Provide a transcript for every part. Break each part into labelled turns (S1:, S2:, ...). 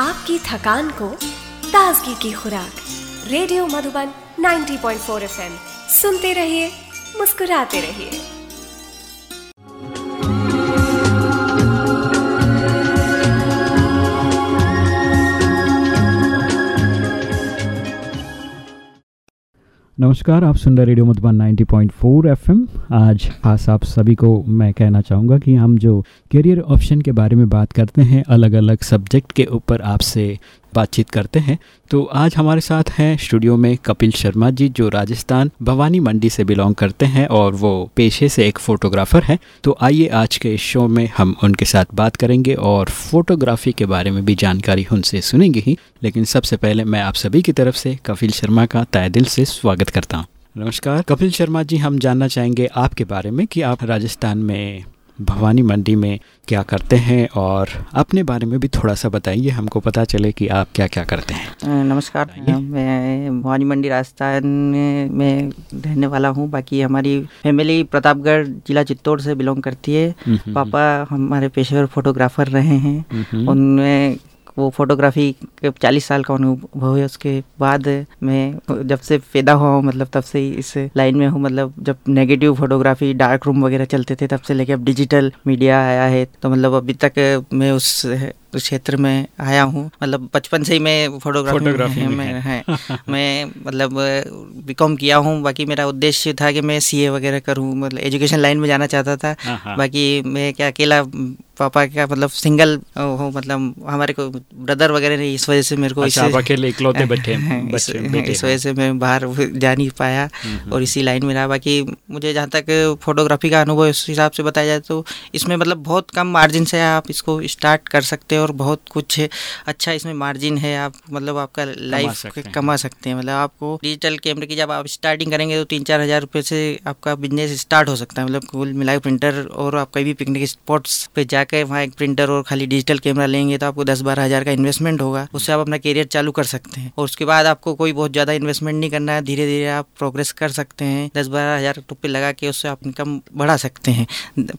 S1: आपकी थकान को ताजगी की खुराक। Radio Madhuban 90.4 FM. सुनते रहिए मुस्कुराते रहिए।
S2: नमस्कार, आप सुन रहे रेडियो मधुबन 90.4 एफएम। आज खास आप सभी को मैं कहना चाहूँगा कि हम जो करियर ऑप्शन के बारे में बात करते हैं अलग अलग सब्जेक्ट के ऊपर आपसे बातचीत करते हैं। तो आज हमारे साथ हैं स्टूडियो में कपिल शर्मा जी, जो राजस्थान भवानी मंडी से बिलोंग करते हैं और वो पेशे से एक फ़ोटोग्राफ़र हैं। तो आइए आज के इस शो में हम उनके साथ बात करेंगे और फोटोग्राफी के बारे में भी जानकारी उनसे सुनेंगे ही। लेकिन सबसे पहले मैं आप सभी की तरफ़ से कपिल शर्मा का तय दिल से स्वागत करता हूँ। नमस्कार, कपिल शर्मा जी, हम जानना चाहेंगे आपके बारे में कि आप राजस्थान में भवानी मंडी में क्या करते हैं और अपने बारे में भी थोड़ा सा बताइए हमको पता चले कि आप क्या क्या करते हैं।
S3: नमस्कार मैं भवानी मंडी राजस्थान में रहने वाला हूँ। बाकी हमारी फैमिली प्रतापगढ़ जिला चित्तौड़ से बिलोंग करती है। हम्म, हम्म, पापा हम्म। हमारे पेशेवर फोटोग्राफर रहे हैं। उनमें वो फोटोग्राफी के चालीस साल का अनुभव है, उसके बाद मैं जब से पैदा हुआ हूँ मतलब तब से ही इस लाइन में हूँ मतलब जब नेगेटिव फोटोग्राफी डार्क रूम वगैरह चलते थे, तब से लेके अब डिजिटल मीडिया आया है तो मतलब अभी तक मैं उस क्षेत्र में आया हूँ। मतलब बचपन से ही मैं फोटोग्राफी, में, में है। मैं मतलब बीकॉम किया हूँ। बाकी मेरा उद्देश्य था कि मैं सीए वगैरह करूँ। मतलब एजुकेशन लाइन में जाना चाहता था। हाँ, हाँ। बाकी मैं क्या अकेला पापा का मतलब सिंगल हो मतलब हमारे को ब्रदर वगैरह नहीं इस वजह से मेरे को
S2: अच्छा, अकेले इकलौते बैठे
S3: इस, इस वजह से मैं बाहर जा नहीं पाया हम्म, हम्म। और इसी लाइन में रहा। बाकी मुझे जहाँ तक फोटोग्राफी का अनुभव इस हिसाब से बताया जाए तो इसमें मतलब बहुत कम मार्जिन से आप इसको स्टार्ट कर सकते हो। और बहुत कुछ अच्छा इसमें मार्जिन है आप मतलब आपका लाइफ कमा सकते हैं। मतलब आपको डिजिटल कैमरे की जब आप स्टार्टिंग करेंगे तो तीन चार हज़ार रुपये से आपका बिज़नेस स्टार्ट हो सकता है। मतलब कुल मिला प्रिंटर और आप कहीं भी पिकनिक स्पॉट्स पे जाकर वहाँ एक प्रिंटर और खाली डिजिटल कैमरा लेंगे तो आपको दस बारह हज़ार का इन्वेस्टमेंट होगा। उससे आप अपना करियर चालू कर सकते हैं। और उसके बाद आपको कोई बहुत ज़्यादा इन्वेस्टमेंट नहीं करना है। धीरे धीरे आप प्रोग्रेस कर सकते हैं। दस बारह हज़ार रुपये लगा के उससे आप इनकम बढ़ा सकते हैं।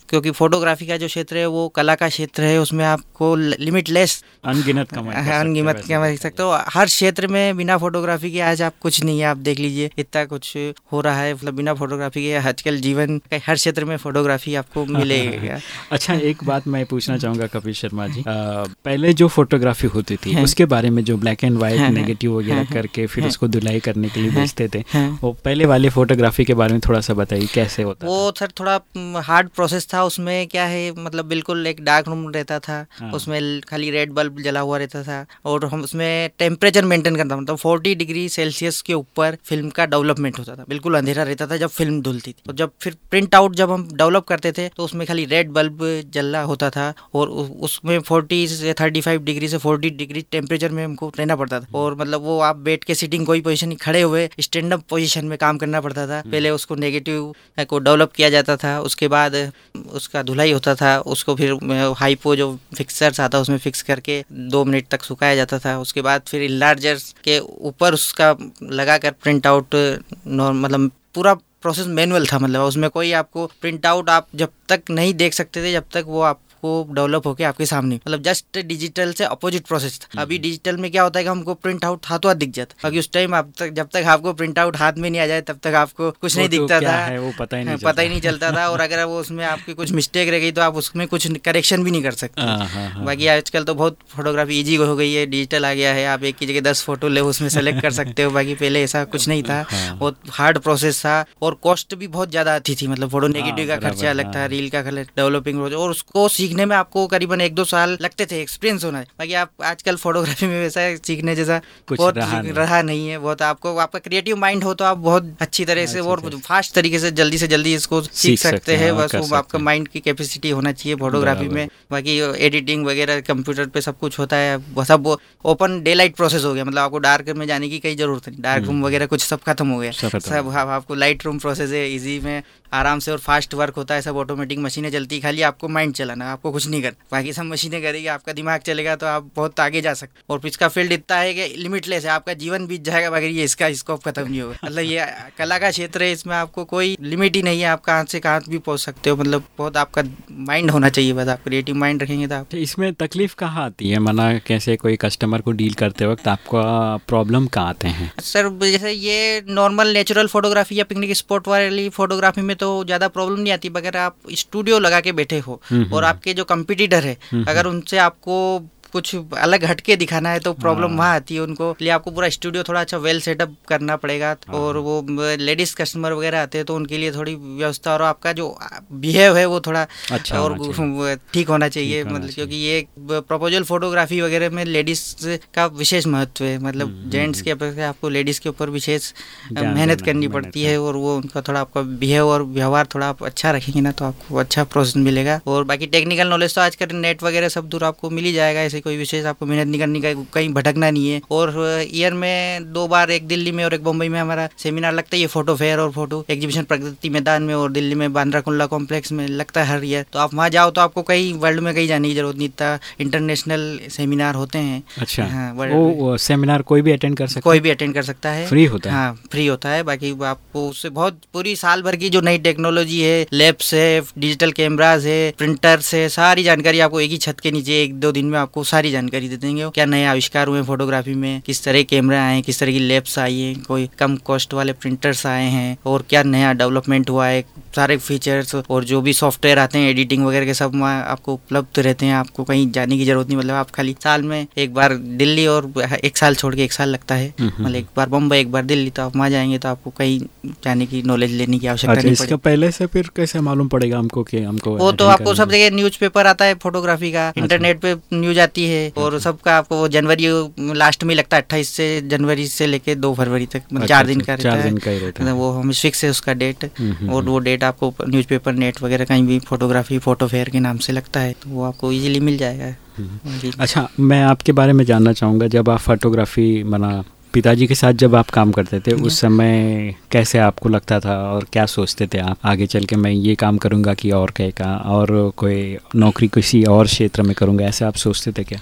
S3: क्योंकि फोटोग्राफी का जो क्षेत्र है वो कला का क्षेत्र है उसमें आपको लिमिटलेस
S2: अनगिनत कमा
S3: अनगिनत कमा सकते हो। हर क्षेत्र में बिना फोटोग्राफी के आज आप कुछ नहीं है। आप देख लीजिए इतना कुछ हो रहा है। मतलब बिना फोटोग्राफी के आजकल जीवन हर क्षेत्र में फोटोग्राफी आपको मिलेगा।
S2: अच्छा एक बात मैं पूछना चाहूँगा कपिल शर्मा जी। आ, पहले जो फोटोग्राफी होती थी उसके बारे में जो ब्लैक एंड व्हाइट नेगेटिव वगैरह करके फिर उसको धुलाई करने के लिए भेजते थे वो पहले वाले फोटोग्राफी के बारे में थोड़ा सा बताइए कैसे होता
S3: वो सर थोड़ा हार्ड प्रोसेस था। उसमें क्या है मतलब बिल्कुल एक डार्क रूम रहता था। हाँ। उसमें खाली रेड बल्ब जला हुआ रहता था और हम उसमें टेम्परेचर मेंटेन करता मतलब फोर्टी डिग्री सेल्सियस के ऊपर फ़िल्म का डेवलपमेंट होता था। बिल्कुल अंधेरा रहता था जब फ़िल्म धुलती थी। तो जब फिर प्रिंट आउट जब हम डेवलप करते थे तो उसमें खाली रेड बल्ब जल होता था और उसमें फोर्टी से थर्टी फाइव डिग्री से फोर्टी डिग्री टेम्परेचर में हमको रहना पड़ता था। और मतलब वो आप बैठ के सिटिंग कोई पोजिशन खड़े हुए स्टैंड अप पोजिशन में काम करना पड़ता था। पहले उसको नेगेटिव को डेवलप किया जाता था उसके बाद उसका धुलाई होता था उसको फिर हाइपो जो फिक्सर्स आता उसमें फिक्स करके दो मिनट तक सुखाया जाता था। उसके बाद फिर लार्जर के ऊपर उसका लगा कर प्रिंट आउट मतलब पूरा प्रोसेस मैनुअल था मतलब उसमें कोई आपको प्रिंट आउट आप जब तक नहीं देख सकते थे, जब तक वो आप आपको डेवलप होकर आपके सामने। मतलब जस्ट डिजिटल से अपोजिट प्रोसेस था। हम्म। अभी डिजिटल में क्या होता है कि हमको प्रिंट आउट हाथों हाथ दिख जाता बाकी उस टाइम आप तक जब तक आपको प्रिंट आउट हाथ में नहीं आ जाए तब तक आपको कुछ नहीं तो दिखता था।
S2: वो पता ही नहीं
S3: पता ही नहीं चलता था। और अगर वो उसमें आपकी कुछ मिस्टेक रह गई तो आप उसमें कुछ करेक्शन भी नहीं कर सकते। हाँ, हाँ, हाँ, बाकी आजकल तो बहुत फोटोग्राफी ईजी हो गई है डिजिटल आ गया है। आप एक की जगह दस फ़ोटो ले उसमें सेलेक्ट कर सकते हो। बाकी पहले ऐसा कुछ नहीं था। बहुत हार्ड प्रोसेस था। और कॉस्ट भी बहुत ज़्यादा आती थी। मतलब फ़ोटो नेगेटिव का खर्चा अलग था रील का डेवलपिंग और उसको सीखने में आपको करीबन एक दो साल लगते थे एक्सपीरियंस होना। बाकी आप आजकल फोटोग्राफी में वैसा सीखने जैसा कुछ बहुत रहा नहीं, रहा नहीं है। बहुत आपको आपका क्रिएटिव माइंड हो तो आप बहुत अच्छी तरह से और फास्ट तरीके से जल्दी से जल्दी इसको सीख सकते हैं बस वो आपका माइंड की कैपेसिटी होना चाहिए फोटोग्राफी में। बाकी एडिटिंग वगैरह कंप्यूटर पे सब कुछ होता है। सब ओपन डे लाइट प्रोसेस हो गया। मतलब आपको डार्क में जाने की कई ज़रूरत नहीं। डार्क रूम हम्म। वगैरह कुछ सब खत्म हो गया। सब आपको लाइट रूम प्रोसेस है इजी में आराम से और फास्ट वर्क होता है सब ऑटोमेटिक मशीनें चलती है खाली आपको माइंड चलाना आपको कुछ नहीं करना। बाकी सब मशीनें करेगी आपका दिमाग चलेगा तो आप बहुत आगे जा सकते और इसका फ़ील्ड इतना है कि लिमिटलेस है आपका जीवन बीत जाएगा बाकी ये इसका स्कोप खत्म नहीं होगा। मतलब ये कला का क्षेत्र है इसमें आपको कोई लिमिट ही नहीं है आप कहाँ से कहाँ भी पहुँच सकते हो। मतलब बहुत आपका माइंड होना चाहिए बस आप क्रिएटिव माइंड रखेंगे तो आप।
S2: इसमें तकलीफ़ कहाँ आती है? मना कैसे कोई कस्टमर को डील करते वक्त आपका प्रॉब्लम कहाँ आते हैं?
S3: सर जैसे ये नॉर्मल नेचुरल फोटोग्राफी या पिकनिक स्पॉट वाली फोटोग्राफी में तो ज़्यादा प्रॉब्लम नहीं आती अगर आप स्टूडियो लगा के बैठे हो
S2: हम्म,
S3: और
S2: हम्म।
S3: आपके जो कंपिटिटर है अगर उनसे आपको कुछ अलग हटके दिखाना है तो प्रॉब्लम
S2: हाँ।
S3: वहाँ आती है उनको। इसलिए आपको पूरा स्टूडियो थोड़ा अच्छा वेल सेटअप करना पड़ेगा और वो लेडीज़ कस्टमर वगैरह आते हैं तो उनके लिए थोड़ी व्यवस्था और आपका जो बिहेव है वो थोड़ा
S2: अच्छा
S3: और ठीक होना चाहिए मतलब क्योंकि ये प्रपोजल फोटोग्राफी वगैरह में लेडीज़ का विशेष महत्व है मतलब जेंट्स के अपेक्षा आपको लेडीज़ के ऊपर विशेष
S2: हम्म,
S3: मेहनत करनी पड़ती है और वो उनका थोड़ा आपका बिहेव और व्यवहार थोड़ा आप अच्छा रखेंगे ना तो आपको अच्छा प्रोसेस मिलेगा। और बाकी टेक्निकल नॉलेज तो आजकल नेट वगैरह सब दूर आपको मिल ही जाएगा ऐसे कोई विशेष आपको मेहनत नहीं करनी का कहीं भटकना नहीं है। और ईयर में दो बार एक दिल्ली में और एक मुंबई में हमारा सेमिनार लगता है ये फ़ोटो फेयर और फ़ोटो एग्जीबिशन प्रगति मैदान में और दिल्ली में बांद्रा कुल्ला कॉम्प्लेक्स में लगता है हर ईयर। तो आप वहाँ जाओ तो आपको कहीं वर्ल्ड में कहीं जाने की ज़रूरत नहीं इतना इंटरनेशनल सेमिनार होते हैं।
S2: अच्छा
S3: हाँ,
S2: वो, सेमिनार कोई भी अटेंड कर सकता
S3: कोई भी अटेंड कर सकता है।
S2: फ्री होता है?
S3: हाँ फ्री होता है। बाकी आपको उससे बहुत पूरी साल भर की जो नई टेक्नोलॉजी है लैब्स है डिजिटल कैमराज है प्रिंटर्स है सारी जानकारी आपको एक ही छत के नीचे एक दो दिन में आपको सारी जानकारी दे देंगे। क्या नए आविष्कार हुए फोटोग्राफी में? किस तरह कैमरे आए हैं? किस तरह की लैब्स आई हैं? कोई कम कॉस्ट वाले प्रिंटर्स आए हैं? और क्या नया डेवलपमेंट हुआ है? सारे फीचर्स और जो भी सॉफ्टवेयर आते हैं एडिटिंग वगैरह के सब वहाँ आपको उपलब्ध रहते हैं। आपको कहीं जाने की ज़रूरत नहीं मतलब आप खाली साल में एक बार दिल्ली और एक साल छोड़ के एक साल लगता है।
S2: हम्म, हम्म।
S3: मतलब एक बार बम्बई एक बार दिल्ली तो आप वहाँ जाएँगे तो आपको कहीं जाने की नॉलेज लेने की आवश्यकता
S2: अच्छा
S3: नहीं
S2: इसका पहले से फिर कैसे मालूम पड़ेगा हमको कि हमको
S3: वो तो आपको सब जगह न्यूज़ आता है फोटोग्राफी का
S2: अच्छा।
S3: इंटरनेट पे न्यूज़ आती है और सबका आपको वो जनवरी लास्ट में लगता है अट्ठाईस से जनवरी से लेके दो फरवरी तक मतलब
S2: अच्छा,
S3: चार दिन
S2: अच्छा,
S3: का
S2: चार
S3: रहता
S2: दिन का है रहता
S3: मतलब
S2: है
S3: वो हम फिक्स है उसका डेट
S2: हम्म, हम्म,
S3: और वो डेट आपको न्यूज़पेपर नेट वगैरह कहीं भी फोटोग्राफी फ़ोटो फेयर के नाम से लगता है तो वो आपको इजीली मिल जाएगा।
S2: अच्छा मैं आपके बारे में जानना चाहूँगा जब आप फोटोग्राफी मना पिताजी के साथ जब आप काम करते थे उस समय कैसे आपको लगता था और क्या सोचते थे आप? आगे चल के मैं ये काम करूँगा कि और कहीं का और कोई नौकरी किसी और क्षेत्र में करूँगा ऐसे आप सोचते थे क्या?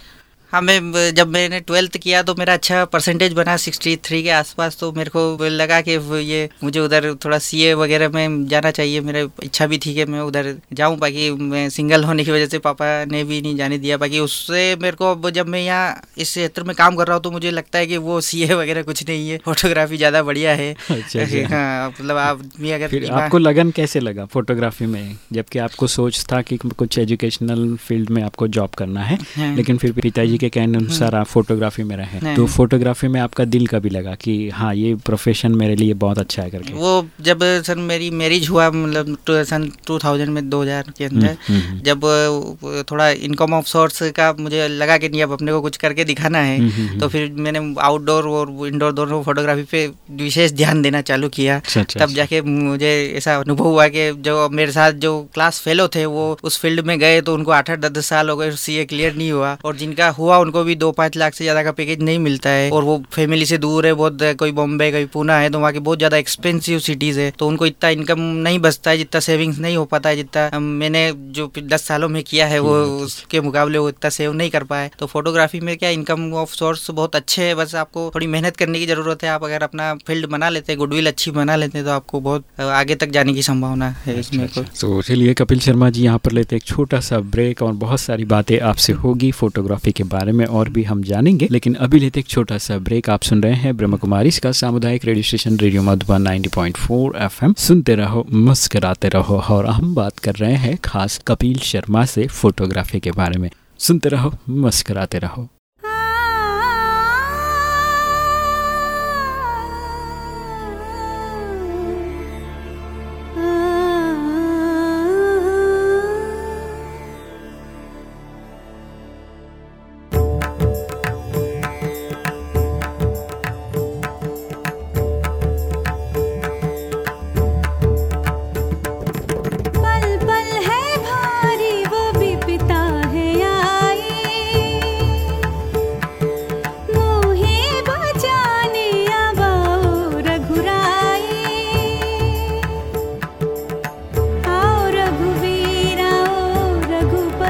S3: हाँ मैं जब मैंने ट्वेल्थ किया तो मेरा अच्छा परसेंटेज बना सिक्सटी थ्री के आसपास तो मेरे को लगा कि ये मुझे उधर थोड़ा सीए वगैरह में जाना चाहिए मेरा इच्छा भी थी कि मैं उधर जाऊँ बाकी मैं सिंगल होने की वजह से पापा ने भी नहीं जाने दिया बाकी उससे मेरे को अब जब मैं यहाँ इस क्षेत्र में काम कर रहा हूँ तो मुझे लगता है कि वो सीए वगैरह कुछ नहीं है फोटोग्राफी ज़्यादा बढ़िया है
S2: अच्छा, अच्छा।
S3: हाँ मतलब आदमी अगर
S2: आपको लगन कैसे लगा फोटोग्राफी में जबकि आपको सोच था कि कुछ एजुकेशनल फ़ील्ड में आपको जॉब करना है
S3: हाँ।
S2: लेकिन फिर पिताजी के कहने अनुसार आप फोटोग्राफी में रहे।
S3: हाँ।
S2: तो फोटोग्राफी में आपका दिल कभी लगा कि हाँ ये प्रोफेशन मेरे लिए बहुत अच्छा है करके?
S3: वो जब सर मेरी मैरिज हुआ मतलब सन टू थाउज़ेंड में दो हज़ार के अंदर
S2: हम्म, हम्म,
S3: जब थोड़ा इनकम ऑफ़ सोर्स का मुझे लगा कि नहीं अब अपने को कुछ करके दिखाना है
S2: हम्म, हम्म,
S3: तो फिर मैंने आउटडोर और इंडोर दोनों फोटोग्राफी पे विशेष ध्यान देना चालू किया।
S2: अच्छा, अच्छा,
S3: तब
S2: अच्छा।
S3: जाके मुझे ऐसा अनुभव हुआ कि जो मेरे साथ जो क्लास फेलो थे वो उस फ़ील्ड में गए तो उनको आठ आठ दस दस साल हो गए सीए क्लियर नहीं हुआ। और जिनका हुआ उनको भी दो पाँच लाख से ज़्यादा का पैकेज नहीं मिलता है। और वो फैमिली से दूर है बहुत कोई बॉम्बे कोई पूना है तो वहाँ की बहुत ज़्यादा एक्सपेंसिव सिटीज़ है। तो उनको इतना इनकम नहीं बचता है जितना सेविंग्स नहीं हो पाता है जितना मैंने जो दस सालों में किया है वो उसके मुकाबले वो इतना सेव नहीं कर पाए तो फोटोग्राफी में क्या इनकम ऑफ़ सोर्स बहुत अच्छे है बस आपको थोड़ी मेहनत करने की ज़रूरत है। आप अगर अपना फ़ील्ड बना लेते हैं गुडविल अच्छी बना लेते हैं तो आपको बहुत आगे तक जाने की संभावना है इसमें
S2: तो चलिए कपिल शर्मा जी यहाँ पर लेते हैं एक छोटा सा ब्रेक और बहुत सारी बातें आपसे होगी फोटोग्राफी के बारे में और भी हम जानेंगे। लेकिन अभी लेते एक छोटा सा ब्रेक आप सुन रहे हैं ब्रह्म कुमारी इसका सामुदायिक radio station, radio Madhuban 90.4 FM सुनते रहो, मुस्कराते रहो और हम बात कर रहे हैं खास कपिल शर्मा से फोटोग्राफी के बारे में। सुनते रहो, मुस्कराते रहो।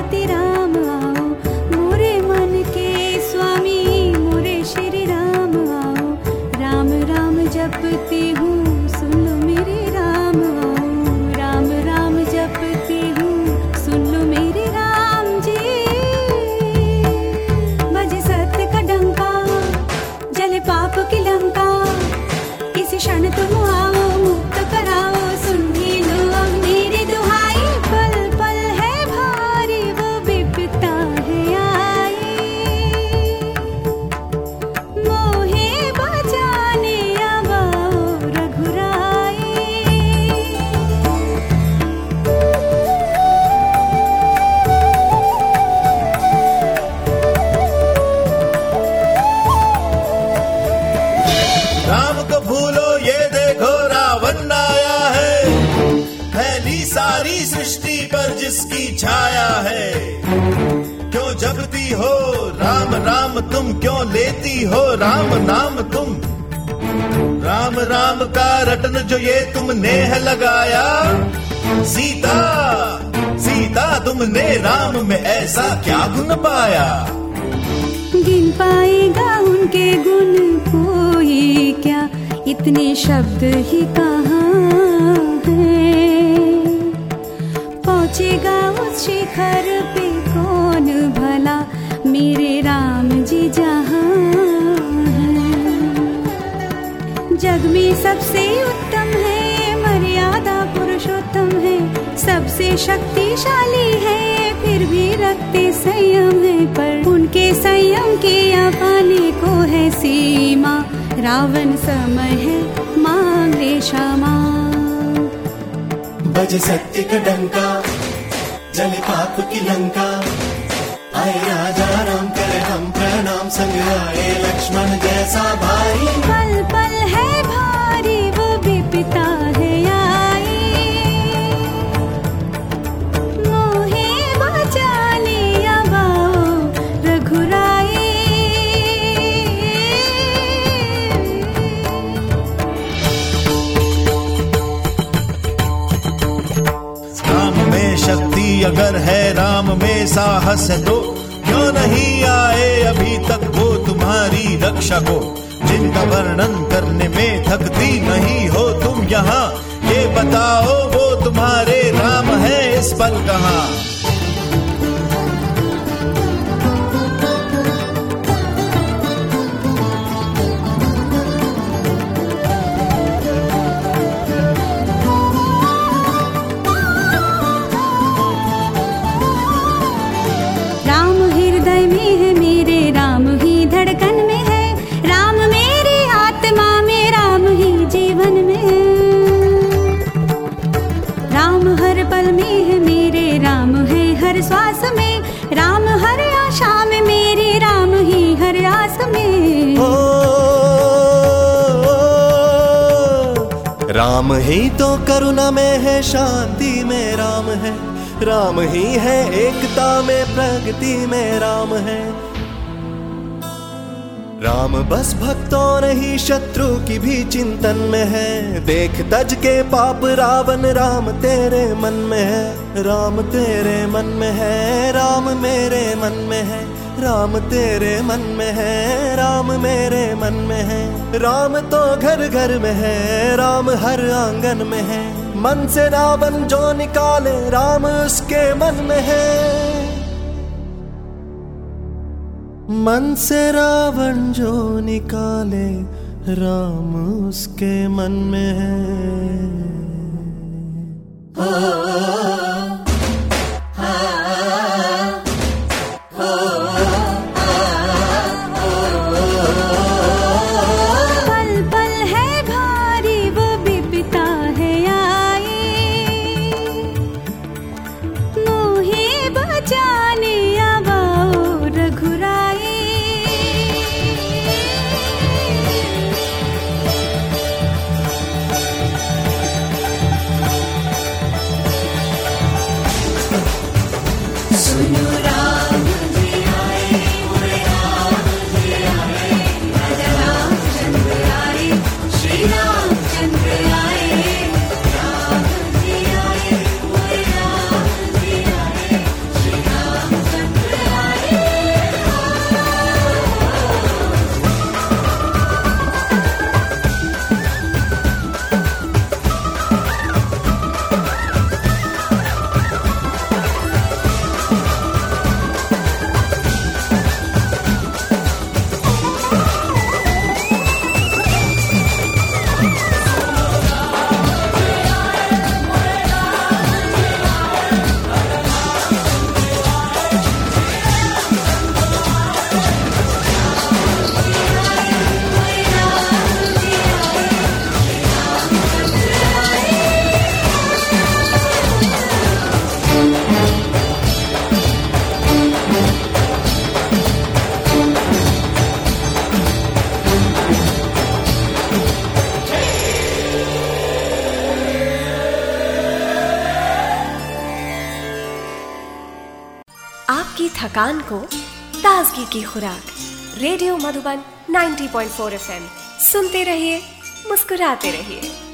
S4: partirá. किसकी छाया है। क्यों जगती हो? राम राम, तुम क्यों लेती हो? राम, नाम तुम। राम राम का रटन जो ये तुमने है लगाया। सीता सीता, तुमने राम में ऐसा क्या गुण पाया?
S5: गिन पाएगा उनके गुण कोई क्या? इतने शब्द ही कहाँ है? पहुँचेगा उस शिखर पे कौन भला? मेरे राम जी जहाँ जग में सबसे उत्तम है, मर्यादा पुरुषोत्तम है। सबसे शक्तिशाली है, फिर भी रखते संयम है। पर उनके संयम के पाने को है सीमा। रावण समय है, मांग ले क्षमा।
S6: बज सत्य का डंका। जले पाप की लंका। आए राजा, राम कर, हम प्रणाम। संग आए लक्ष्मण जैसा भाई
S5: पल पल है भारी, वो भी पिता
S4: अगर है राम में साहस है तो क्यों नहीं आए अभी तक वो तुम्हारी रक्षा को? जिनका वर्णन करने में थकती नहीं हो तुम यहाँ, ये बताओ वो तुम्हारे राम है इस पल कहाँ?
S5: राम ही
S6: तो करुणा में है, शांति में राम है। राम ही है, एकता में, प्रगति में राम है। राम बस भक्तों नहीं शत्रु की भी चिंतन में है। देख तज के पाप रावण, राम तेरे मन में है। राम तेरे मन में है, राम मेरे मन में है। राम तेरे मन में है, राम मेरे मन में है। राम तो घर घर में है, राम हर आँगन में है। मन से रावण जो निकाले, राम उसके मन में है। मन से रावण जो निकाले, राम उसके मन में है।
S5: पल
S1: थकान को ताजगी की खुराक। Radio Madhuban 90.4 FM. सुनते रहिए मुस्कुराते रहिए।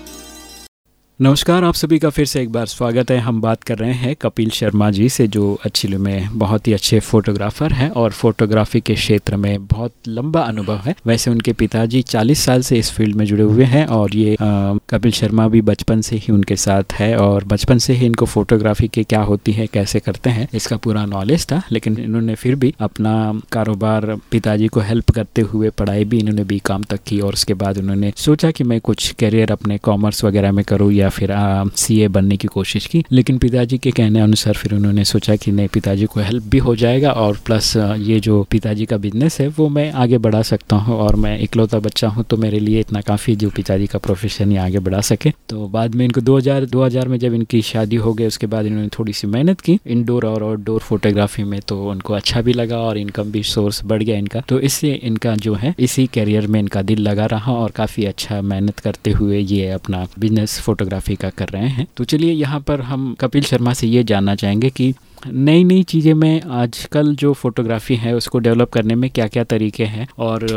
S2: नमस्कार आप सभी का फिर से एक बार स्वागत है। हम बात कर रहे हैं कपिल शर्मा जी से जो एक्चुअली में बहुत ही अच्छे फोटोग्राफर हैं और फोटोग्राफी के क्षेत्र में बहुत लंबा अनुभव है। वैसे उनके पिताजी 40 साल से इस फ़ील्ड में जुड़े हुए हैं और ये आ, कपिल शर्मा भी बचपन से ही उनके साथ है और बचपन से ही इनको फोटोग्राफी की क्या होती है कैसे करते हैं इसका पूरा नॉलेज था। लेकिन इन्होंने फिर भी अपना कारोबार पिताजी को हेल्प करते हुए पढ़ाई भी इन्होंने बी तक की और उसके बाद उन्होंने सोचा कि मैं कुछ करियर अपने कॉमर्स वगैरह में करूँ या या फिर सीए बनने की कोशिश की। लेकिन पिताजी के कहने अनुसार फिर उन्होंने सोचा कि नहीं, पिताजी को हेल्प भी हो जाएगा और प्लस ये जो पिताजी का बिज़नेस है, वो मैं आगे बढ़ा सकता हूँ और मैं इकलौता बच्चा हूँ तो मेरे लिए इतना काफ़ी जो पिताजी का प्रोफेशन ही आगे बढ़ा सके। तो बाद में इनको 2000 2000 में जब इनकी शादी हो गई, उसके बाद इन्होंने थोड़ी सी मेहनत की इनडोर और आउटडोर फोटोग्राफी में तो उनको अच्छा भी लगा और इनकम भी सोर्स बढ़ गया इनका। तो इससे इनका जो है, इसी करियर में इनका दिल लगा रहा और काफ़ी अच्छा मेहनत करते हुए ये अपना बिज़नेस फोटोग्राफी फोटोग्राफी का कर रहे हैं। तो चलिए यहाँ पर हम कपिल शर्मा से ये जानना चाहेंगे कि नई नई चीज़ें में आजकल जो फोटोग्राफी है, उसको डेवलप करने में क्या क्या तरीके हैं और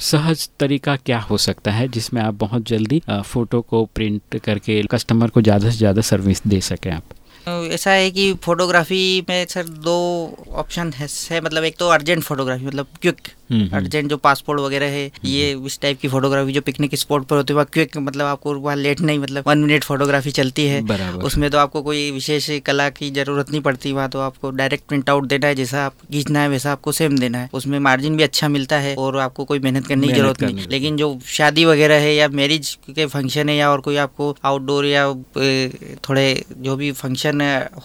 S2: सहज तरीका क्या हो सकता है जिसमें आप बहुत जल्दी फ़ोटो को प्रिंट करके कस्टमर को ज़्यादा से ज़्यादा सर्विस दे सकें आप?
S3: ऐसा है कि फोटोग्राफी में सर दो ऑप्शन है, है मतलब एक तो अर्जेंट फोटोग्राफी मतलब क्विक हम्म, हम्म। अर्जेंट जो पासपोर्ट वगैरह है हम्म, ये इस टाइप की फोटोग्राफी जो पिकनिक स्पॉट पर होती है क्विक मतलब आपको वहाँ लेट नहीं मतलब वन मिनट फोटोग्राफी चलती है। उसमें तो आपको कोई विशेष कला की ज़रूरत नहीं पड़ती वहाँ तो आपको डायरेक्ट प्रिंट आउट देना है जैसा आप खींचना है वैसा आपको सेम देना है। उसमें मार्जिन भी अच्छा मिलता है और आपको कोई मेहनत करने की ज़रूरत नहीं। लेकिन जो शादी वगैरह है या मैरिज के फ़ंक्शन है या और कोई आपको आउटडोर या थोड़े जो भी फ़ंक्शन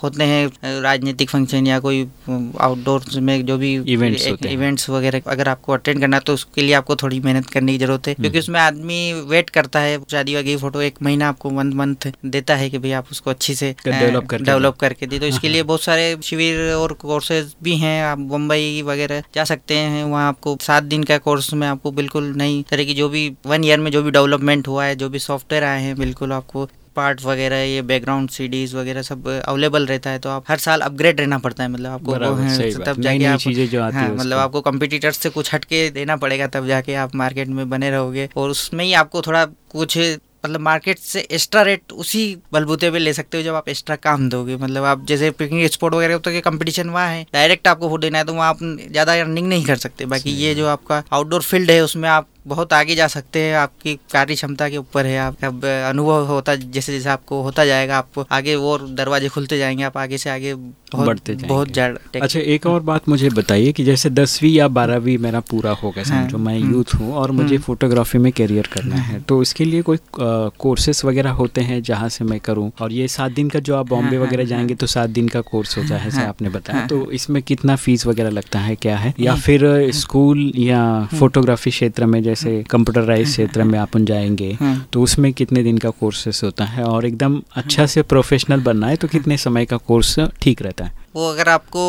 S3: होते हैं राजनीतिक फ़ंक्शन या कोई आउटडोर में जो भी इवेंट्स इवेंट्स वगैरह अगर आपको अटेंड करना है तो उसके लिए आपको थोड़ी मेहनत करने की ज़रूरत है क्योंकि हम्म। उसमें आदमी वेट करता है शादी वगैरह फ़ोटो एक महीना आपको वन मंथ देता है कि भाई आप उसको अच्छी से डेवलप करके डेवलप करके दी तो इसके लिए। बहुत सारे शिविर और कोर्सेज भी हैं आप मुंबई वगैरह जा सकते हैं वहाँ आपको सात दिन का कोर्स में आपको बिल्कुल नई तरह की जो भी वन ईयर में जो भी डेवलपमेंट हुआ है जो भी सॉफ्टवेयर आए हैं बिल्कुल आपको पार्ट वगैरह ये बैकग्राउंड सीडीज वगैरह सब अवेलेबल रहता है तो आप हर साल अपग्रेड रहना पड़ता है मतलब आपको तब जाके आप चीज़ें जो आती हाँ, मतलब आपको कंपटीटर्स से कुछ हटके देना पड़ेगा तब जाके आप मार्केट में बने रहोगे और उसमें ही आपको थोड़ा कुछ मतलब मार्केट से एक्स्ट्रा रेट उसी बलबूते पे ले सकते हो जब आप एक्स्ट्रा काम दोगे मतलब आप जैसे पिकनिक स्पॉट वगैरह है कंपटीशन वहाँ है डायरेक्ट आपको फ़ूड देना है तो वहाँ आप ज़्यादा अर्निंग नहीं कर सकते बाकी ये जो आपका आउटडोर फ़ील्ड है उसमें आप बहुत आगे जा सकते हैं आपकी कार्य क्षमता के ऊपर है आपका अनुभव होता जैसे जैसे आपको होता जाएगा आप आगे और दरवाजे खुलते जाएँगे आप आगे से आगे बहुत बढ़ते बहुत
S2: अच्छा एक और बात मुझे बताइए कि जैसे दसवीं या बारहवीं मेरा पूरा हो गया समझो हाँ, मैं यूथ हूँ और मुझे फोटोग्राफी हम्म। में करियर करना है तो इसके लिए कोई कोर्सेस वगैरह होते हैं जहाँ से मैं करूँ? और ये सात दिन का जो आप बॉम्बे हाँ, वगैरह हाँ, जाएँगे तो सात दिन का कोर्स होता है जैसे आपने बताया। तो इसमें कितना फ़ीस वगैरह लगता है क्या है? या फिर स्कूल या फोटोग्राफी क्षेत्र में जैसे कंप्यूटराइज क्षेत्र में अपन जाएँगे तो उसमें कितने दिन का कोर्सेस होता है? और एकदम अच्छा से प्रोफेशनल बनना है तो कितने समय का कोर्स ठीक रहता है?
S3: वो अगर आपको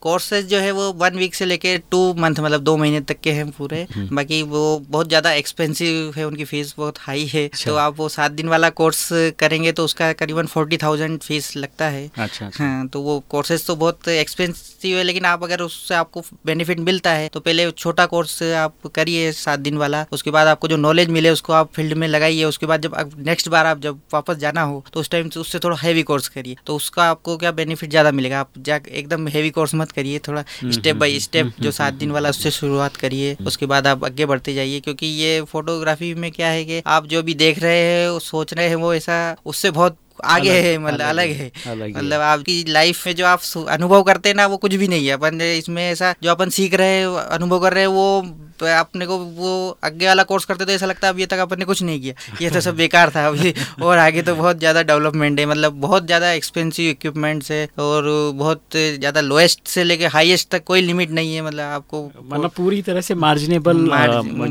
S3: कोर्सेज जो है वो वन वीक से लेके टू मंथ मतलब दो महीने तक के हैं पूरे हम्म। बाकी वो बहुत ज़्यादा एक्सपेंसिव है उनकी फ़ीस बहुत हाई है अच्छा। तो आप वो सात दिन वाला कोर्स करेंगे तो उसका करीबन फोर्टी थाउज़ेंड फ़ीस लगता है अच्छा, अच्छा। हाँ तो वो कोर्सेज तो बहुत एक्सपेंसिव है लेकिन आप अगर उससे आपको बेनिफिट मिलता है तो पहले छोटा कोर्स आप करिए सात दिन वाला उसके बाद आपको जो नॉलेज मिले उसको आप फ़ील्ड में लगाइए उसके बाद जब नेक्स्ट बार आप जब वापस जाना हो तो उस टाइम उससे थोड़ा हैवी कोर्स करिए तो उसका आपको क्या बेनिफिट बेनिफिट ज़्यादा मिलेगा। आप जा एकदम हेवी कोर्स मत करिए थोड़ा स्टेप बाय स्टेप जो सात दिन वाला उससे शुरुआत करिए हम्म। उसके बाद आप आगे बढ़ते जाइए क्योंकि ये फोटोग्राफी में क्या है कि आप जो भी देख रहे हैं सोच रहे हैं वो ऐसा उससे बहुत आगे है मतलब अलग है मतलब आपकी लाइफ में जो आप अनुभव करते हैं ना वो कुछ भी नहीं है। अपन इसमें ऐसा जो अपन सीख रहे हैं अनुभव कर रहे हैं वो अपने को वो आगे वाला कोर्स करते तो ऐसा लगता है अभी तक अपन ने कुछ नहीं किया। ये तो सब बेकार था अभी। और आगे तो बहुत ज़्यादा डेवलपमेंट है मतलब बहुत ज़्यादा एक्सपेंसिव इक्विपमेंट्स है और बहुत ज़्यादा लोएस्ट से लेके हाईएस्ट तक कोई लिमिट नहीं है मतलब आपको
S2: मतलब पूरी तरह से मार्जिनेबल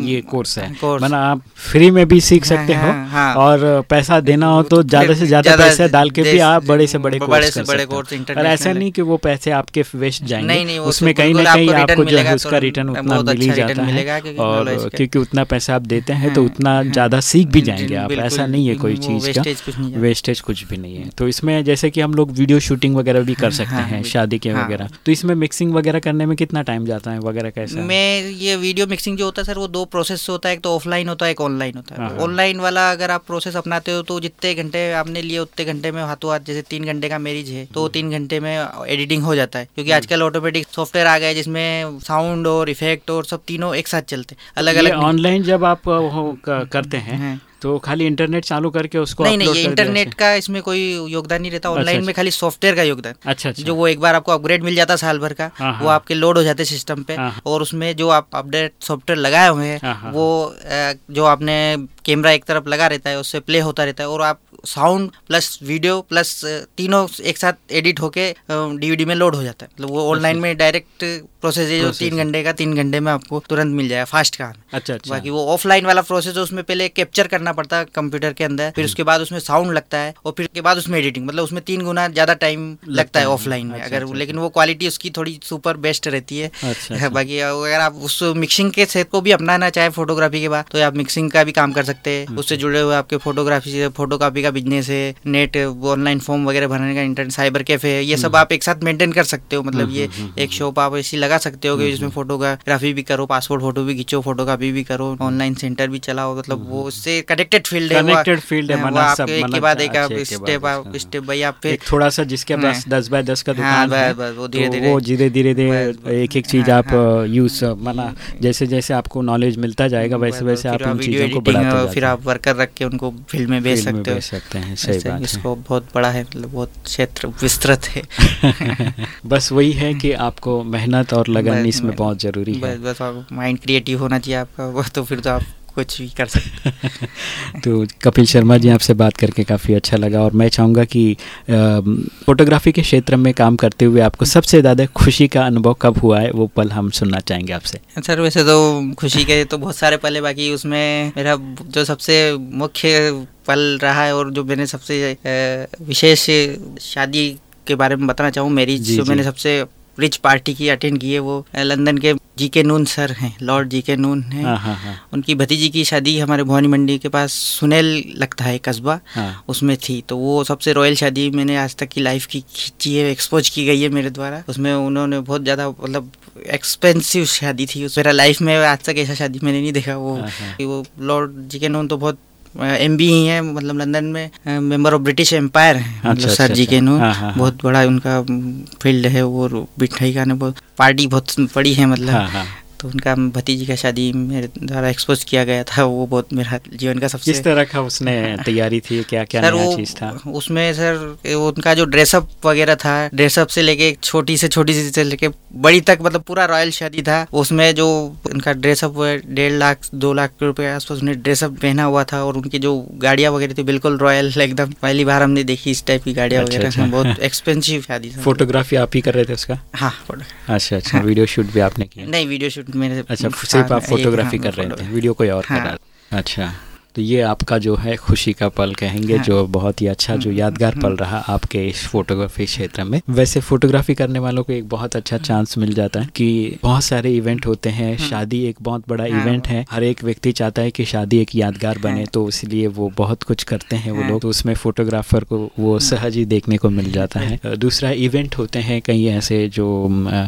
S2: ये कोर्स है। मतलब आप फ्री में भी सीख हाँ, सकते हो हाँ, हाँ। और पैसा देना हो तो ज़्यादा से ज़्यादा पैसा डाल के भी आप बड़े से बड़े बड़े से बड़े कोर्स ऐसा नहीं कि वो पैसे आपके वेस्ट जाएँगे। उसमें कहीं ना कहीं आपको जो है उसका रिटर्न उतना मिल ही जाता है।
S3: मिलेगा
S2: है और क्योंकि उतना पैसा आप देते हैं तो
S3: हाँ,
S2: उतना
S3: हाँ।
S2: ज़्यादा सीख भी
S3: हाँ,
S2: जाएँगे आप ऐसा नहीं है कोई चीज़ का
S3: है।
S2: वेस्टेज कुछ भी नहीं है तो इसमें जैसे कि हम लोग वीडियो शूटिंग वगैरह भी कर सकते
S3: हाँ,
S2: हैं शादी के
S3: हाँ।
S2: वगैरह तो इसमें मिक्सिंग वगैरह करने में कितना टाइम जाता है वगैरह कैसा है?
S3: में ये वीडियो मिक्सिंग जो होता है सर वो दो प्रोसेस से होता है एक तो ऑफलाइन होता है एक ऑनलाइन होता
S2: हाँ,
S3: है
S2: हाँ।
S3: ऑनलाइन वाला अगर आप प्रोसेस अपनाते हो तो जितने घंटे आपने लिए उतने घंटे में हाथों हाथ जैसे तीन घंटे का मेरिज है तो तीन घंटे में एडिटिंग हो जाता है क्योंकि
S2: हम्म।
S3: आजकल ऑटोमेटिक सॉफ्टवेयर आ गए जिसमें साउंड और इफ़ेक्ट और सब तीनों एक साथ चलते अलग अलग
S2: ऑनलाइन जब आप वो करते हैं
S3: हैं।
S2: तो खाली इंटरनेट चालू करके उसको
S3: नहीं नहीं ये इंटरनेट का इसमें कोई योगदान नहीं रहता
S2: अच्छा,
S3: ऑनलाइन
S2: अच्छा।
S3: में खाली सॉफ्टवेयर का योगदान
S2: अच्छा अच्छा
S3: जो वो एक बार आपको अपग्रेड मिल जाता साल भर का
S2: हाँ,
S3: वो
S2: हाँ।
S3: आपके लोड हो जाते सिस्टम पे। और उसमें जो आप अपडेट सॉफ्टवेयर लगाए हुए हाँ, वो जो आपने कैमरा एक तरफ़ लगा रहता है उससे प्ले होता रहता है और आप साउंड प्लस वीडियो प्लस तीनों एक साथ एडिट होके डीवीडी में लोड हो जाता है। मतलब वो ऑनलाइन में डायरेक्ट प्रोसेस है जो तीन घंटे का तीन घंटे में आपको तुरंत मिल जाएगा फास्ट काम
S2: अच्छा अच्छा।
S3: बाकी वो ऑफलाइन वाला प्रोसेस है उसमें पहले कैप्चर करना पड़ता है कंप्यूटर के अंदर फिर उसके बाद उसमें साउंड लगता है और फिर के बाद उसमें एडिटिंग मतलब उसमें तीन गुना ज़्यादा टाइम लगता है। ऑफलाइन में
S2: अच्छा,
S3: अगर
S2: अच्छा,
S3: लेकिन वो क्वालिटी उसकी थोड़ी सुपर बेस्ट रहती है।
S2: अच्छा, अच्छा।
S3: बाकी अगर आप उस मिक्सिंग के सेट को भी अपनाना चाहे फोटोग्राफी के बाद तो आप मिक्सिंग का भी काम कर सकते हैं। उससे जुड़े हुए आपके फोटोग्राफी से फोटोकॉपी का बिज़नेस है नेट ऑनलाइन फॉर्म वगैरह भरने का इंटरनेट साइबर कैफ़े है ये सब आप एक साथ मेंटेन कर सकते हो। मतलब ये एक शॉप आप ऐसी लगा सकते हो कि जिसमें फोटोग्राफी भी करो पासपोर्ट फ़ोटो भी खींचो फोटोकॉपी भी करो ऑनलाइन सेंटर भी चलाओ मतलब वो उससे कनेक्टेड फ़ील्ड है वो-
S2: है, मना सब-
S3: एक के बाद एक आप स्टेप आप। स्टेप बाई आप फिर
S2: थोड़ा सा जिसके पास
S3: हाँ।
S2: दस बाय दस का
S3: हाँ,
S2: दुकान है
S3: वो
S2: तो
S3: धीरे-धीरे-
S2: धीरे धीरे धीरे एक एक चीज़ आप। यूज़ मना जैसे जैसे आपको नॉलेज मिलता जाएगा वैसे वैसे आप
S3: फिर
S2: चीज़ों को बढ़ाते
S3: और फिर आप वर्कर रख के उनको फ़ील्ड में भेज सकते हो।
S2: सकते हैं सही बात है।
S3: इसको बहुत बड़ा है मतलब बहुत क्षेत्र विस्तृत है।
S2: बस वही है कि आपको मेहनत और लगन इसमें बहुत ज़रूरी है।
S3: बस बस माइंड क्रिएटिव होना चाहिए आपका वो तो फिर तो आप कुछ भी कर सकते
S2: तो कपिल शर्मा जी आपसे बात करके काफ़ी अच्छा लगा और मैं चाहूँगा कि फोटोग्राफी के क्षेत्र में काम करते हुए आपको सबसे ज़्यादा खुशी का अनुभव कब हुआ है? वो पल हम सुनना चाहेंगे आपसे।
S3: सर वैसे तो खुशी के तो बहुत सारे पल है बाकी उसमें मेरा जो सबसे मुख्य पल रहा है और जो मैंने सबसे विशेष शादी के बारे में बताना चाहूँ मेरी
S2: जी,
S3: जो
S2: जी।
S3: मैंने सबसे रिच पार्टी की अटेंड की है वो लंदन के जी के नून सर हैं लॉर्ड जी के नून हैं।
S2: हाँ हाँ हाँ।
S3: उनकी भतीजी की शादी हमारे भवानी मंडी के पास सुनेल लगता है कस्बा उसमें थी। तो वो सबसे रॉयल शादी मैंने आज तक की लाइफ की खींची है एक्सपोज की गई है मेरे द्वारा। उसमें उन्होंने बहुत ज़्यादा मतलब एक्सपेंसिव शादी थी। उस मेरा लाइफ में आज तक ऐसा शादी मैंने नहीं देखा वो। वो लॉर्ड जी के नून तो बहुत एम बी ही है मतलब लंदन में मेंबर ऑफ़ ब्रिटिश एम्पायर हैं मतलब
S2: अच्छा,
S3: सर
S2: अच्छा,
S3: जी के
S2: अच्छा।
S3: नून।
S2: हाँ, हाँ,
S3: बहुत बड़ा उनका फ़ील्ड है वो मिठाई खाने बहुत पार्टी बहुत बड़ी है मतलब।
S2: हाँ हाँ।
S3: तो उनका भतीजी का शादी मेरे द्वारा एक्सपोज किया गया था वो बहुत मेरा जीवन का सबसे
S2: किस तरह का उसने तैयारी थी? क्या क्या
S3: सर
S2: नया
S3: वो
S2: चीज़ था?
S3: उसमें सर उनका जो ड्रेसअप वगैरह था ड्रेसअप से लेके छोटी से छोटी सी से लेके बड़ी तक मतलब पूरा रॉयल शादी था उसमें जो उनका ड्रेसअप डेढ़ लाख दो लाख रुपए के आसपास उन्हें ड्रेसअप पहना हुआ था और उनकी जो गाड़ियाँ वगैरह थी बिल्कुल रॉयल एकदम पहली बार हमने देखी इस टाइप की गाड़ियाँ
S2: अच्छा,
S3: वगैरह।
S2: अच्छा।
S3: बहुत एक्सपेंसिव शादी
S2: फोटोग्राफी आप ही कर रहे थे उसका?
S3: हाँ
S2: अच्छा अच्छा। वीडियो शूट भी आपने किया।
S3: नहीं वीडियो शूट मेरे
S2: अच्छा सिर्फ़ आप फोटोग्राफी
S3: हाँ,
S2: कर रहे थे वीडियो कोई और कर
S3: हाँ।
S2: रहा अच्छा तो ये आपका जो है खुशी का पल कहेंगे
S3: हाँ।
S2: जो बहुत ही अच्छा जो
S3: हम्म,
S2: यादगार पल
S3: हम्म।
S2: रहा आपके इस फोटोग्राफी क्षेत्र में वैसे फोटोग्राफी करने वालों को एक बहुत अच्छा चांस मिल जाता है कि बहुत सारे इवेंट होते हैं शादी एक बहुत बड़ा
S3: हाँ।
S2: इवेंट है हर एक व्यक्ति चाहता है कि शादी एक यादगार बने
S3: हाँ।
S2: तो इसलिए वो बहुत कुछ करते हैं वो
S3: हाँ।
S2: लोग तो उसमें फोटोग्राफर को वो सहज ही देखने को मिल जाता है दूसरा इवेंट होते हैं कई ऐसे जो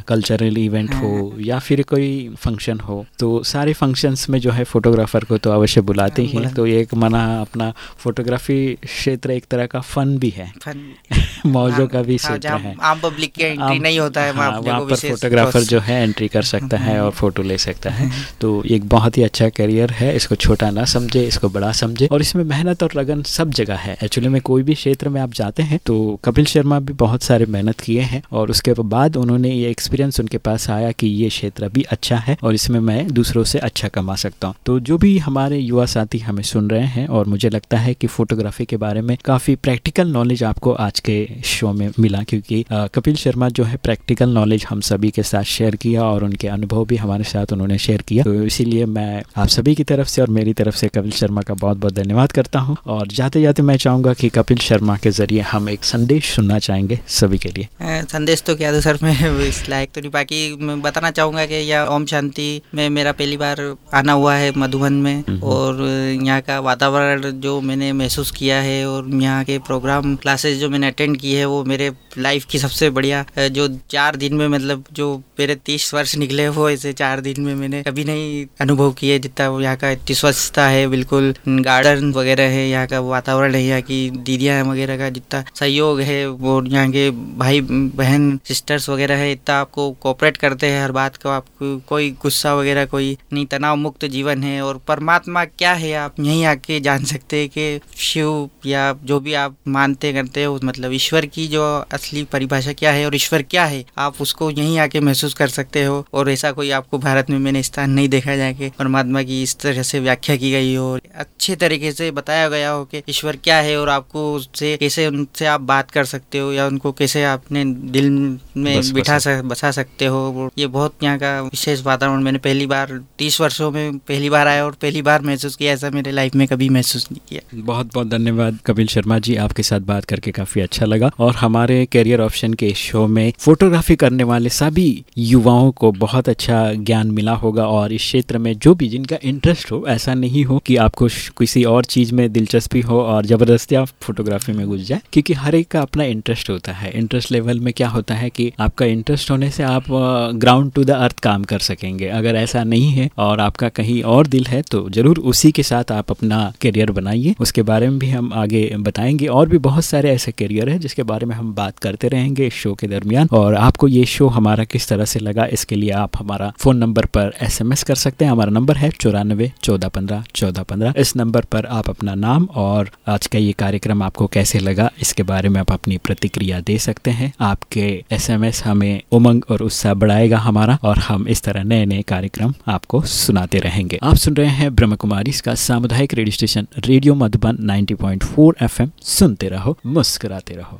S2: कल्चरल इवेंट हो या फिर कोई फ़ंक्शन हो तो सारे फ़ंक्शंस में जो है फोटोग्राफर को तो अवश्य बुलाते ही हैं तो एक मना अपना फोटोग्राफी क्षेत्र एक तरह का फन भी है। मौजों का भी
S3: हाँ,
S2: क्षेत्र
S3: जहाँ
S2: है।
S3: आम पब्लिक के एंट्री
S2: आम-
S3: नहीं होता है
S2: हाँ, वहाँ पर फोटोग्राफर जो है एंट्री कर सकता है। और फ़ोटो ले सकता है। तो एक बहुत ही अच्छा करियर है इसको छोटा ना समझे इसको बड़ा समझे और इसमें मेहनत और लगन सब जगह है। एक्चुअली में कोई भी क्षेत्र में आप जाते हैं तो कपिल शर्मा भी बहुत सारे मेहनत किए हैं और उसके बाद उन्होंने ये एक्सपीरियंस उनके पास आया कि ये क्षेत्र भी अच्छा है और इसमें मैं दूसरों से अच्छा कमा सकता हूँ। तो जो भी हमारे युवा साथी हमें सुन रहे हैं और मुझे लगता है कि फोटोग्राफी के बारे में काफ़ी प्रैक्टिकल नॉलेज आपको आज के शो में मिला क्योंकि कपिल शर्मा जो है प्रैक्टिकल नॉलेज हम सभी के साथ शेयर किया और उनके अनुभव भी हमारे साथ उन्होंने शेयर किया तो इसीलिए मैं आप सभी की तरफ़ से और मेरी तरफ़ से कपिल शर्मा का बहुत बहुत धन्यवाद करता हूँ और जाते जाते मैं चाहूँगा कि कपिल शर्मा के ज़रिए हम एक संदेश सुनना चाहेंगे सभी के लिए
S3: संदेश तो क्या दो सर मैं इस लायक तो नहीं बाकी मैं बताना चाहूँगा कि यह ओम शांति में मेरा पहली बार आना हुआ है मधुबन में हम्म। और यहाँ का वातावरण जो मैंने महसूस किया है और यहाँ के प्रोग्राम क्लासेस जो मैंने अटेंड की है, वो मेरे लाइफ की सबसे बढ़िया जो चार दिन में मतलब जो मेरे तीस वर्ष निकले वो ऐसे चार दिन में मैंने कभी नहीं अनुभव किए जितना यहाँ का इतनी स्वच्छता है, बिल्कुल गार्डन वगैरह है, यहाँ का वातावरण है, यहाँ की दीदियाँ वगैरह का जितना सहयोग है वो यहाँ के भाई, बहन सिस्टर्स वगैरह है, इतना आपको कोऑपरेट करते हैं, हर बात को आपको कोई गुस्सा वगैरह, कोई नहीं तनाव मुक्त जीवन है, और परमात्मा क्या है, आप यहीं आके जान सकते हैं कि शिव या जो भी आप मानते करते हो मतलब ईश्वर की जो असली परिभाषा क्या है और ईश्वर क्या है आप उसको यहीं आके महसूस कर सकते हो और ऐसा कोई आपको भारत में मैंने स्थान नहीं देखा जाए जाके परमात्मा की इस तरह से व्याख्या की गई हो। अच्छे तरीके से बताया गया हो कि ईश्वर क्या है और आपको उससे कैसे उनसे आप बात कर सकते हो या उनको कैसे अपने दिल में बिठा सक, बसा सकते हो। ये बहुत यहाँ का विशेष वातावरण मैंने पहली बार तीस वर्षों में पहली बार आया और पहली बार महसूस किया ऐसा मेरे लाइफ में कभी महसूस नहीं किया।
S2: बहुत बहुत धन्यवाद कपिल शर्मा जी, आपके साथ बात करके काफ़ी अच्छा लगा। और हमारे कैरियर ऑप्शन के शो में फोटोग्राफी करने वाले सभी युवाओं को बहुत अच्छा ज्ञान मिला होगा और इस क्षेत्र में जो भी जिनका इंटरेस्ट हो, ऐसा नहीं हो कि आपको किसी और चीज़ में दिलचस्पी हो और ज़बरदस्ती आप फोटोग्राफी में घुस जाए, क्योंकि हर एक का अपना इंटरेस्ट होता है। इंटरेस्ट लेवल में क्या होता है कि आपका इंटरेस्ट होने से आप ग्राउंड टू द अर्थ काम कर सकेंगे। अगर ऐसा नहीं है और आपका कहीं और दिल है तो ज़रूर उसी के साथ आप अपना करियर बनाइए, उसके बारे में भी हम आगे बताएँगे। और भी बहुत सारे ऐसे करियर है जिसके बारे में हम बात करते रहेंगे इस शो के दरमियान। और आपको ये शो हमारा किस तरह से लगा, इसके लिए आप हमारा फ़ोन नंबर पर एसएमएस कर सकते हैं। हमारा नंबर है चौरानबे चौदह पंद्रह चौदह पंद्रह। इस नंबर पर आप अपना नाम और आज का ये कार्यक्रम आपको कैसे लगा, इसके बारे में आप अपनी प्रतिक्रिया दे सकते हैं। आपके एसएमएस हमें उमंग और उत्साह बढ़ाएगा हमारा और हम इस तरह नए नए कार्यक्रम आपको सुनाते रहेंगे। आप सुन रहे हैं ब्रह्म कुमारी इसका सामुदायिक radio station radio Madhuban 90.4 FM. सुनते रहो मुस्कुराते रहो।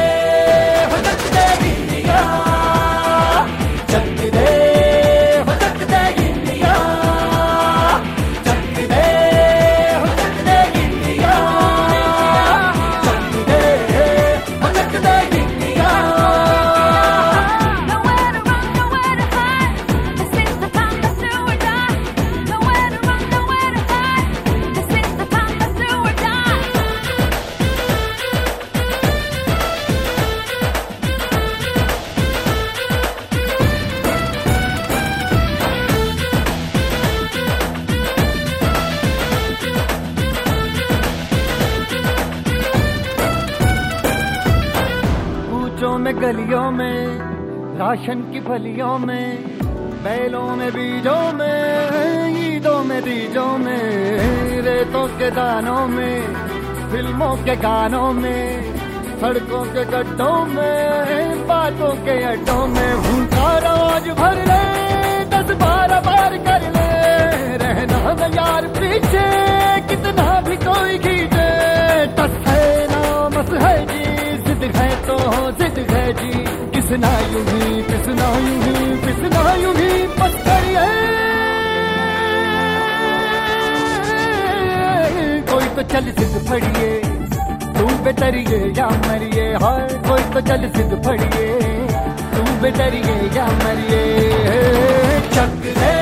S7: दे राशन की फलियों में, बैलों में, बीजों में, ईदों में, बीजों में, रेतों के दानों में, फ़िल्मों के गानों में, सड़कों के गड्ढों में, बातों के अड्डों में, भूखा रोज भर ले, दस बारह बार कर ले, रहना न यार पीछे, कितना भी कोई खींचे टस है नामस है जी जिद है तो जिद है जी। पिसना यूँ ही पिसना यूँ ही पिसना यूँ ही पत्थरिए कोई तो चल सिद्ध फड़िए, तू बेतरिए या मरिए, हाय, कोई तो चल सिद्ध फड़िए, तू बेतरिए या मरिए। चक दे